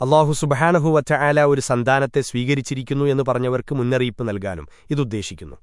അള്ളാഹു സുബഹാനഹുവറ്റ ആല ഒരു സന്താനത്തെ സ്വീകരിച്ചിരിക്കുന്നു എന്ന് പറഞ്ഞവർക്ക് മുന്നറിയിപ്പ് നൽകാനും ഇതുദ്ദേശിക്കുന്നു